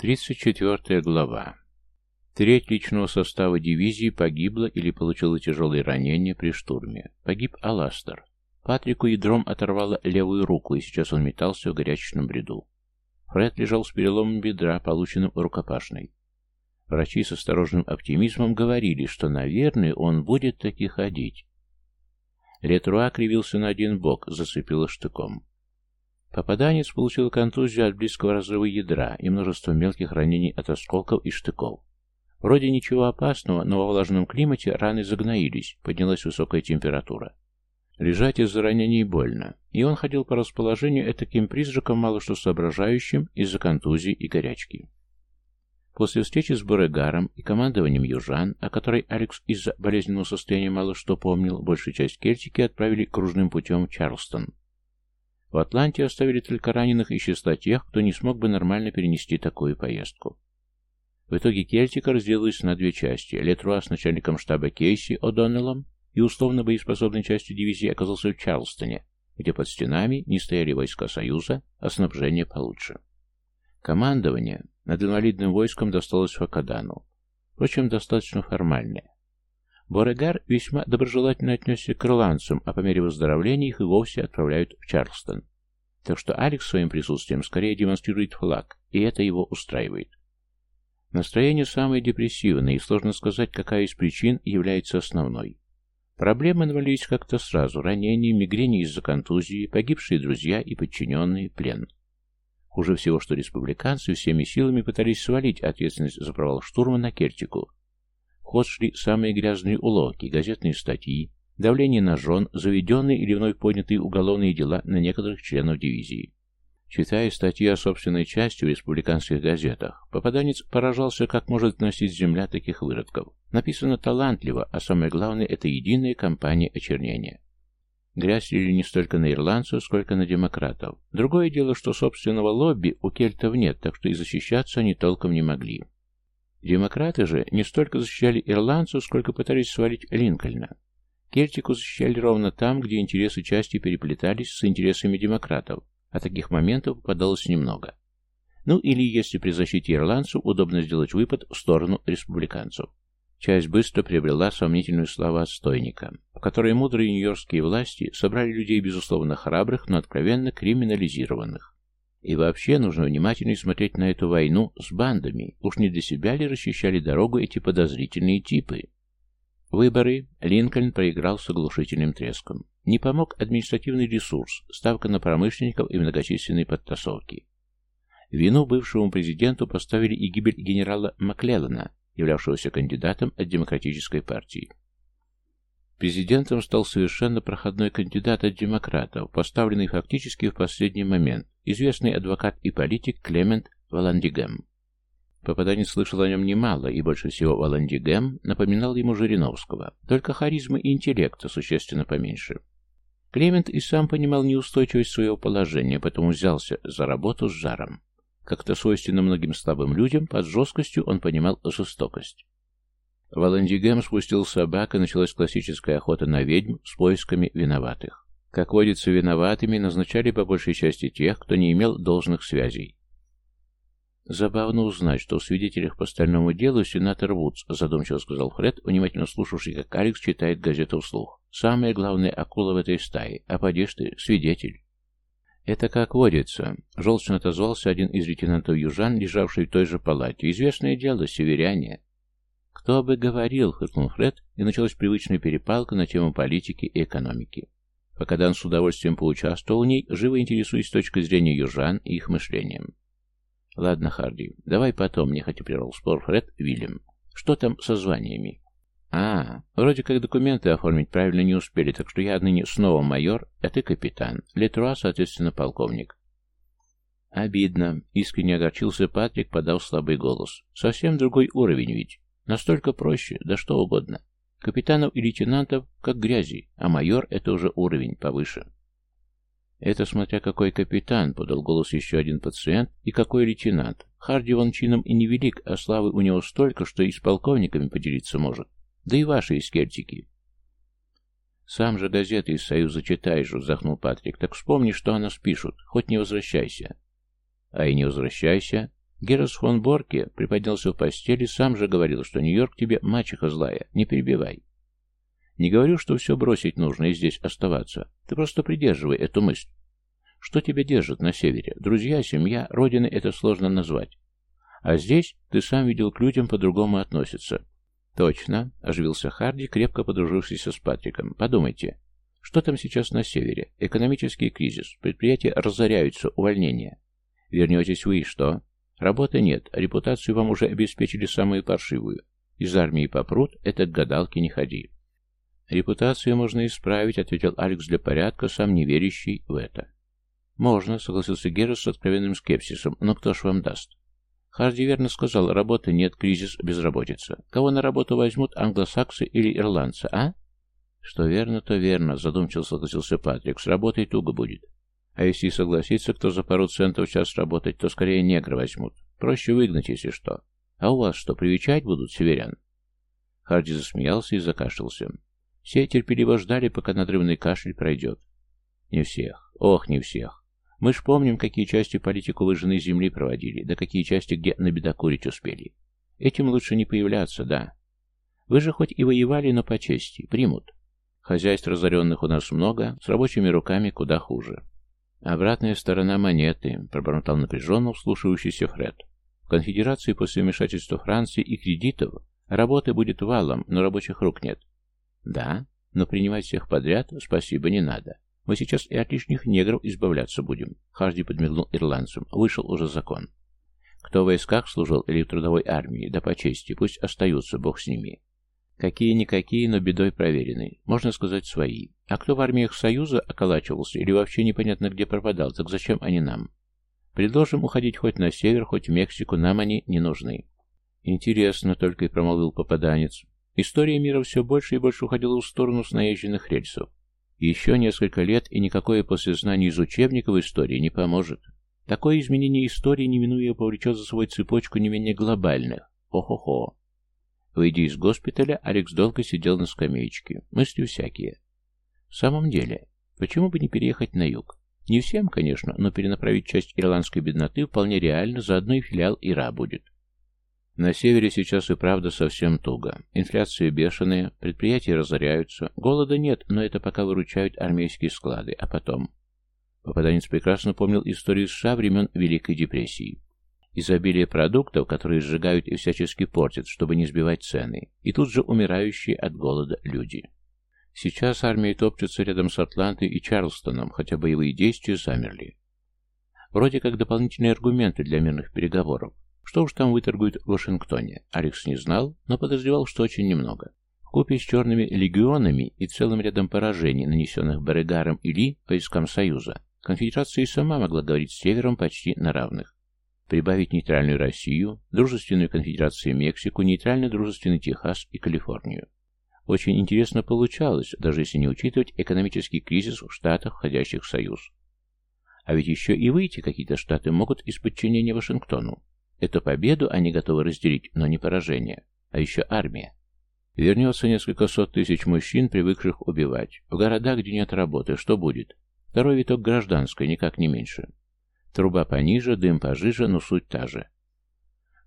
34 глава. Треть личного состава дивизии погибла или получила тяжелые ранения при штурме. Погиб Аластер. Патрику ядром оторвало левую руку, и сейчас он метался в горячечном бреду. Фред лежал с переломом бедра, полученным рукопашной. Врачи с осторожным оптимизмом говорили, что, наверное, он будет таки ходить. Летруа кривился на один бок, зацепило штыком. Попаданец получил контузию от близкого разрыва ядра и множество мелких ранений от осколков и штыков. Вроде ничего опасного, но во влажном климате раны загноились, поднялась высокая температура. Лежать из-за ранений больно, и он ходил по расположению этаким призраком, мало что соображающим из-за контузии и горячки. После встречи с Бурегаром и командованием южан, о которой Алекс из-за болезненного состояния мало что помнил, большую часть Кельтики отправили кружным путем в Чарлстон, в Атланте оставили только раненых из числа тех, кто не смог бы нормально перенести такую поездку. В итоге Кельтика разделилась на две части. Летруа с начальником штаба Кейси О'Доннеллом и условно боеспособной частью дивизии оказался в Чарлстоне, где под стенами не стояли войска Союза, а снабжение получше. Командование над инвалидным войском досталось Факадану. Впрочем, достаточно формальное. Борегар весьма доброжелательно отнесся к ирландцам, а по мере выздоровления их и вовсе отправляют в Чарльстон. Так что Алекс своим присутствием скорее демонстрирует флаг, и это его устраивает. Настроение самое депрессивное, и сложно сказать, какая из причин является основной. Проблемы навалились как-то сразу, ранения, мигрени из-за контузии, погибшие друзья и подчиненные, плен. Хуже всего, что республиканцы всеми силами пытались свалить ответственность за провал штурма на Кертику, ход шли самые грязные уловки, газетные статьи, давление на жен, заведенные или вновь поднятые уголовные дела на некоторых членов дивизии. Читая статьи о собственной части в республиканских газетах, попаданец поражался, как может относить земля таких выродков. Написано талантливо, а самое главное, это единая кампания очернения. Грязь лили не столько на ирландцев, сколько на демократов. Другое дело, что собственного лобби у кельтов нет, так что и защищаться они толком не могли. Демократы же не столько защищали ирландцев, сколько пытались свалить Линкольна. Кельтику защищали ровно там, где интересы части переплетались с интересами демократов, а таких моментов попадалось немного. Ну или, если при защите ирландцев, удобно сделать выпад в сторону республиканцев. Часть быстро приобрела сомнительную славу отстойника, в которой мудрые нью-йоркские власти собрали людей, безусловно, храбрых, но откровенно криминализированных. И вообще нужно внимательно смотреть на эту войну с бандами. Уж не для себя ли расчищали дорогу эти подозрительные типы? Выборы Линкольн проиграл с оглушительным треском. Не помог административный ресурс, ставка на промышленников и многочисленные подтасовки. Вину бывшему президенту поставили и гибель генерала Маклеллана, являвшегося кандидатом от Демократической партии. Президентом стал совершенно проходной кандидат от демократов, поставленный фактически в последний момент, известный адвокат и политик Клемент Валандигем. Попаданец слышал о нем немало, и больше всего Валандигем напоминал ему Жириновского, только харизмы и интеллекта существенно поменьше. Клемент и сам понимал неустойчивость своего положения, поэтому взялся за работу с жаром. Как-то свойственно многим слабым людям, под жесткостью он понимал жестокость. Валандигем спустил собак, и началась классическая охота на ведьм с поисками виноватых. Как водится, виноватыми назначали по большей части тех, кто не имел должных связей. «Забавно узнать, что в свидетелях по стальному делу сенатор Вудс», задумчиво сказал Фред, внимательно слушавший, как Алекс читает газету вслух. «Самая главная акула в этой стае. А подишь ты, свидетель». «Это как водится», — желчно отозвался один из лейтенантов южан, лежавший в той же палате. «Известное дело, северяне. «Кто бы говорил», — фыркнул Фред, и началась привычная перепалка на тему политики и экономики. Пока Дан с удовольствием поучаствовал в ней, живо интересуясь с точки зрения южан и их мышлением. «Ладно, Харди, давай потом», — нехотя прервал спор Фред Вильям. «Что там со званиями?» «А, вроде как документы оформить правильно не успели, так что я отныне снова майор, а ты капитан. Летруа, соответственно, полковник». «Обидно», — искренне огорчился Патрик, подав слабый голос. «Совсем другой уровень ведь. Настолько проще, да что угодно. Капитанов и лейтенантов как грязи, а майор — это уже уровень повыше. Это смотря какой капитан, подал голос еще один пациент, и какой лейтенант. Харди вон чином и невелик, а славы у него столько, что и с полковниками поделиться может. Да и ваши искертики. Сам же газеты из Союза читаешь, вздохнул Патрик. Так вспомни, что о нас пишут, хоть не возвращайся. А и не возвращайся. Герас фон Борке приподнялся в постели, сам же говорил, что Нью-Йорк тебе мачеха злая, не перебивай. Не говорю, что все бросить нужно и здесь оставаться. Ты просто придерживай эту мысль. Что тебя держит на севере? Друзья, семья, родины — это сложно назвать. А здесь ты сам видел, к людям по-другому относятся. Точно, оживился Харди, крепко подружившийся с Патриком. Подумайте, что там сейчас на севере? Экономический кризис, предприятия разоряются, увольнения. Вернетесь вы и что? Работы нет, репутацию вам уже обеспечили самую паршивую. Из армии попрут, это к гадалке не ходи. Репутацию можно исправить, ответил Алекс для порядка, сам не верящий в это. «Можно», — согласился Герас с откровенным скепсисом, — «но кто ж вам даст?» Харди верно сказал, работы нет, кризис, безработица. Кого на работу возьмут, англосаксы или ирландцы, а? Что верно, то верно, задумчиво согласился Патрик. С работой туго будет. А если и согласится, кто за пару центов час работать, то скорее негры возьмут. Проще выгнать, если что. А у вас что, привечать будут северян? Харди засмеялся и закашлялся. Все терпеливо ждали, пока надрывный кашель пройдет. Не всех. Ох, не всех. Мы ж помним, какие части политику выжженной земли проводили, да какие части где набедокурить успели. Этим лучше не появляться, да. Вы же хоть и воевали, но по чести, примут. Хозяйств разоренных у нас много, с рабочими руками куда хуже. Обратная сторона монеты, пробормотал напряженно вслушивающийся Фред. В конфедерации после вмешательства Франции и кредитов работы будет валом, но рабочих рук нет. Да, но принимать всех подряд спасибо не надо. Мы сейчас и от лишних негров избавляться будем. Харди подмигнул ирландцам. Вышел уже закон. Кто в войсках служил или в трудовой армии, да по чести, пусть остаются, бог с ними. Какие-никакие, но бедой проверенные. Можно сказать, свои. А кто в армиях Союза околачивался или вообще непонятно где пропадал, так зачем они нам? Предложим уходить хоть на север, хоть в Мексику, нам они не нужны. Интересно, только и промолвил попаданец. История мира все больше и больше уходила в сторону с наезженных рельсов. Еще несколько лет, и никакое после знаний из учебников истории не поможет. Такое изменение истории неминуемо повлечет за собой цепочку не менее глобальных. Хо-хо-хо. Выйдя из госпиталя, Алекс долго сидел на скамеечке. Мысли всякие. В самом деле, почему бы не переехать на юг? Не всем, конечно, но перенаправить часть ирландской бедноты вполне реально, заодно и филиал Ира будет. На севере сейчас и правда совсем туго. Инфляция бешеная, предприятия разоряются. Голода нет, но это пока выручают армейские склады. А потом... Попаданец прекрасно помнил историю США времен Великой депрессии. Изобилие продуктов, которые сжигают и всячески портят, чтобы не сбивать цены. И тут же умирающие от голода люди. Сейчас армия топчется рядом с Атлантой и Чарльстоном, хотя боевые действия замерли. Вроде как дополнительные аргументы для мирных переговоров. Что уж там выторгуют в Вашингтоне, Алекс не знал, но подозревал, что очень немного. Купе с черными легионами и целым рядом поражений, нанесенных Берегаром и Ли войскам Союза, конфедерация и сама могла говорить с Севером почти на равных. Прибавить нейтральную Россию, дружественную конфедерацию Мексику, нейтрально-дружественный Техас и Калифорнию. Очень интересно получалось, даже если не учитывать экономический кризис в штатах, входящих в Союз. А ведь еще и выйти какие-то штаты могут из подчинения Вашингтону. Эту победу они готовы разделить, но не поражение. А еще армия. Вернется несколько сот тысяч мужчин, привыкших убивать. В городах, где нет работы, что будет? Второй виток гражданской, никак не меньше. Труба пониже, дым пожиже, но суть та же.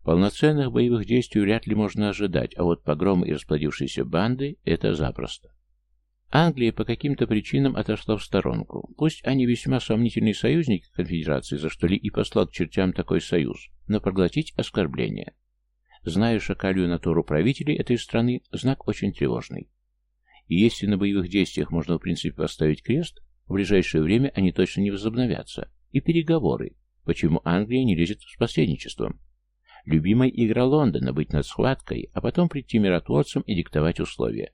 Полноценных боевых действий вряд ли можно ожидать, а вот погромы и расплодившиеся банды – это запросто. Англия по каким-то причинам отошла в сторонку. Пусть они весьма сомнительные союзники конфедерации, за что ли и послал к чертям такой союз, но проглотить оскорбление. Зная шакалью натуру правителей этой страны, знак очень тревожный. И если на боевых действиях можно в принципе поставить крест, в ближайшее время они точно не возобновятся. И переговоры. Почему Англия не лезет с посредничеством? Любимая игра Лондона – быть над схваткой, а потом прийти миротворцам и диктовать условия.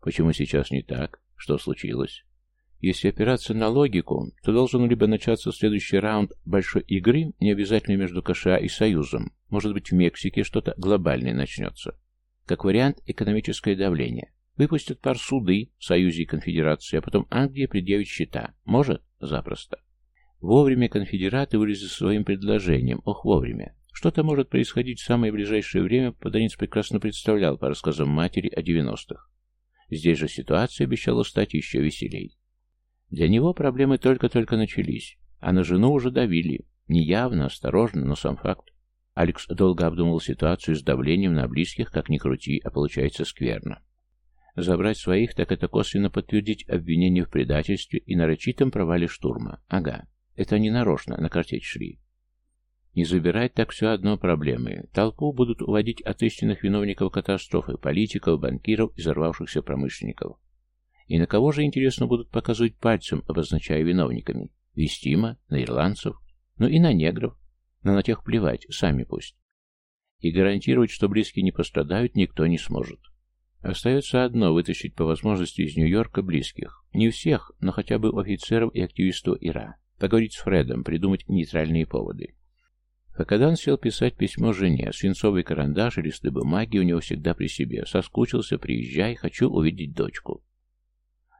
Почему сейчас не так? Что случилось? Если опираться на логику, то должен либо начаться следующий раунд большой игры, не обязательно между КША и Союзом, может быть в Мексике что-то глобальное начнется. Как вариант, экономическое давление. Выпустят пар суды в Союзе и Конфедерации, а потом Англия предъявит счета. Может? Запросто. Вовремя конфедераты вылезли своим предложением. Ох, вовремя. Что-то может происходить в самое ближайшее время, Поданец прекрасно представлял по рассказам матери о 90-х. Здесь же ситуация обещала стать еще веселей. Для него проблемы только-только начались, а на жену уже давили. Неявно, осторожно, но сам факт. Алекс долго обдумывал ситуацию с давлением на близких, как ни крути, а получается скверно. Забрать своих, так это косвенно подтвердить обвинение в предательстве и нарочитом провале штурма. Ага, это они нарочно на картечь шли. Не забирать так все одно проблемы. Толпу будут уводить от истинных виновников катастрофы, политиков, банкиров и взорвавшихся промышленников. И на кого же, интересно, будут показывать пальцем, обозначая виновниками? Вестима, на ирландцев, ну и на негров. Но на тех плевать, сами пусть. И гарантировать, что близкие не пострадают, никто не сможет. Остается одно – вытащить по возможности из Нью-Йорка близких. Не всех, но хотя бы офицеров и активистов ИРА. Поговорить с Фредом, придумать нейтральные поводы. Факадан сел писать письмо жене. Свинцовый карандаш и листы бумаги у него всегда при себе. Соскучился, приезжай, хочу увидеть дочку.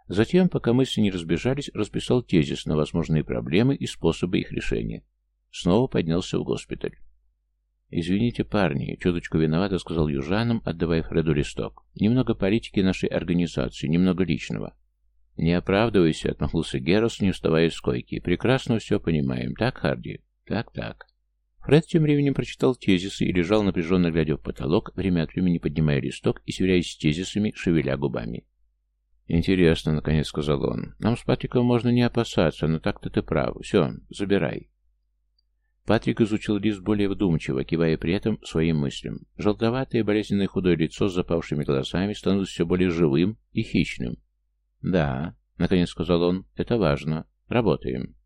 Затем, пока мысли не разбежались, расписал тезис на возможные проблемы и способы их решения. Снова поднялся в госпиталь. «Извините, парни», — чуточку виновато сказал южанам, отдавая Фреду листок. «Немного политики нашей организации, немного личного». «Не оправдывайся», — отмахнулся Герос, не вставая с койки. «Прекрасно все понимаем. Так, Харди?» «Так-так». Фред тем временем прочитал тезисы и лежал напряженно глядя в потолок, время от времени поднимая листок и сверяясь с тезисами, шевеля губами. «Интересно», — наконец сказал он. «Нам с Патриком можно не опасаться, но так-то ты прав. Все, забирай». Патрик изучил лист более вдумчиво, кивая при этом своим мыслям. Желтоватое болезненное худое лицо с запавшими глазами становилось все более живым и хищным. «Да», — наконец сказал он, — «это важно. Работаем».